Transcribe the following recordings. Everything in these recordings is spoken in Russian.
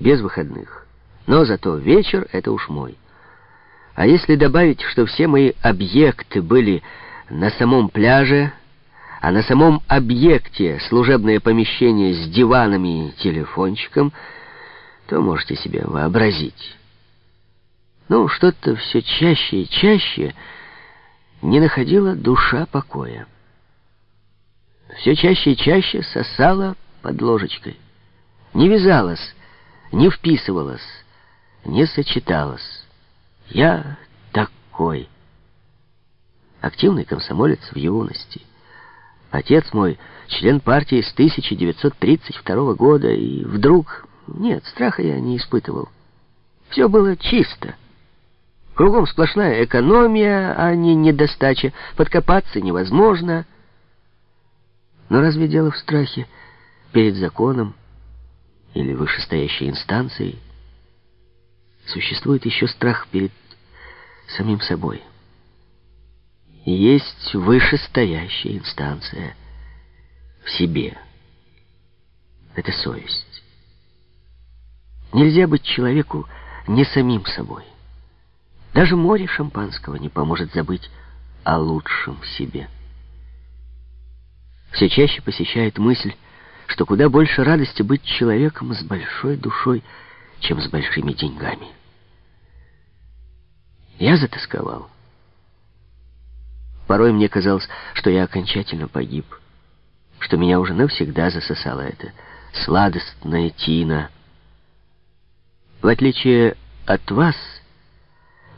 без выходных. Но зато вечер — это уж мой. А если добавить, что все мои объекты были на самом пляже, а на самом объекте служебное помещение с диванами и телефончиком, то можете себе вообразить. Ну, что-то все чаще и чаще не находила душа покоя. Все чаще и чаще сосала под ложечкой. Не вязалась, не вписывалась, не сочеталась. Я такой. Активный комсомолец в юности. Отец мой член партии с 1932 года, и вдруг... Нет, страха я не испытывал. Все было чисто. Кругом сплошная экономия, а не недостача. Подкопаться невозможно. Но разве дело в страхе перед законом или вышестоящей инстанцией? Существует еще страх перед самим собой. Есть вышестоящая инстанция в себе. Это совесть. Нельзя быть человеку не самим собой. Даже море шампанского не поможет забыть о лучшем в себе. Все чаще посещает мысль, что куда больше радости быть человеком с большой душой, чем с большими деньгами. Я затасковал. Порой мне казалось, что я окончательно погиб, что меня уже навсегда засосала эта сладостная тина. В отличие от вас,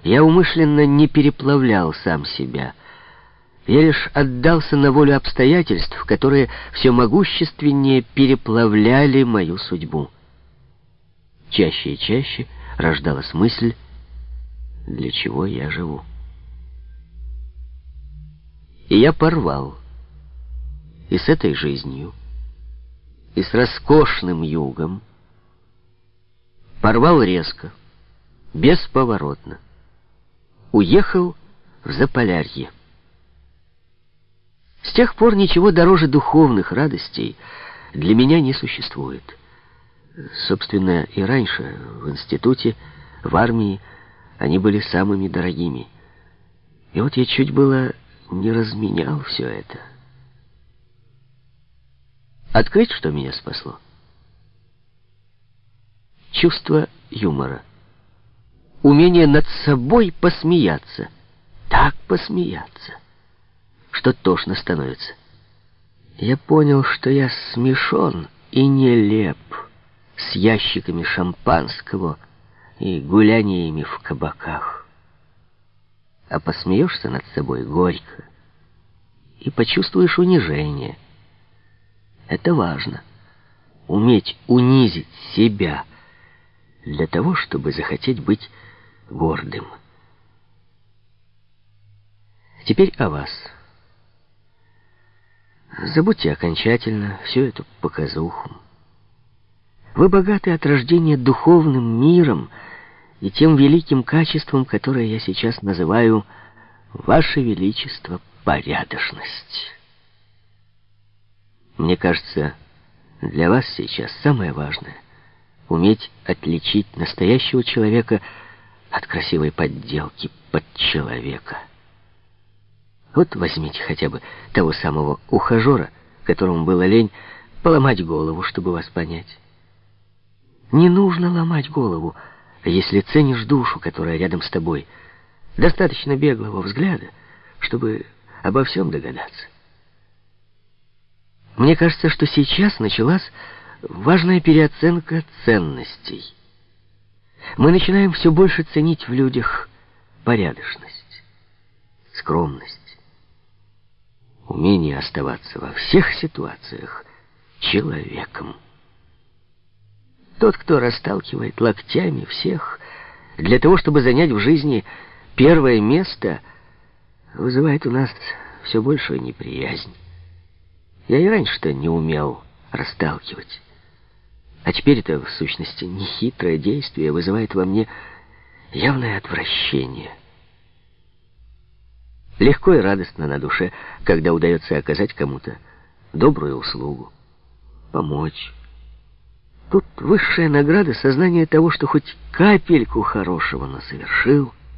я умышленно не переплавлял сам себя. Я лишь отдался на волю обстоятельств, которые все могущественнее переплавляли мою судьбу. Чаще и чаще рождалась мысль, для чего я живу. И я порвал и с этой жизнью, и с роскошным югом. Порвал резко, бесповоротно уехал в Заполярье. С тех пор ничего дороже духовных радостей для меня не существует. Собственно, и раньше, в институте, в армии, они были самыми дорогими. И вот я чуть было не разменял все это. Открыть, что меня спасло? Чувство юмора умение над собой посмеяться. Так посмеяться, что тошно становится. Я понял, что я смешон и нелеп с ящиками шампанского и гуляниями в кабаках. А посмеешься над собой горько и почувствуешь унижение. Это важно. Уметь унизить себя для того, чтобы захотеть быть гордым. Теперь о вас. Забудьте окончательно всю эту показуху. Вы богаты от рождения духовным миром и тем великим качеством, которое я сейчас называю «Ваше Величество, порядочность». Мне кажется, для вас сейчас самое важное — уметь отличить настоящего человека — от красивой подделки под человека. Вот возьмите хотя бы того самого ухажера, которому было лень поломать голову, чтобы вас понять. Не нужно ломать голову, если ценишь душу, которая рядом с тобой. Достаточно беглого взгляда, чтобы обо всем догадаться. Мне кажется, что сейчас началась важная переоценка ценностей мы начинаем все больше ценить в людях порядочность, скромность, умение оставаться во всех ситуациях человеком. Тот, кто расталкивает локтями всех для того, чтобы занять в жизни первое место, вызывает у нас все большую неприязнь. Я и раньше-то не умел расталкивать. А теперь это, в сущности, нехитрое действие вызывает во мне явное отвращение. Легко и радостно на душе, когда удается оказать кому-то добрую услугу, помочь, Тут высшая награда — сознание того, что хоть капельку хорошего, но совершил —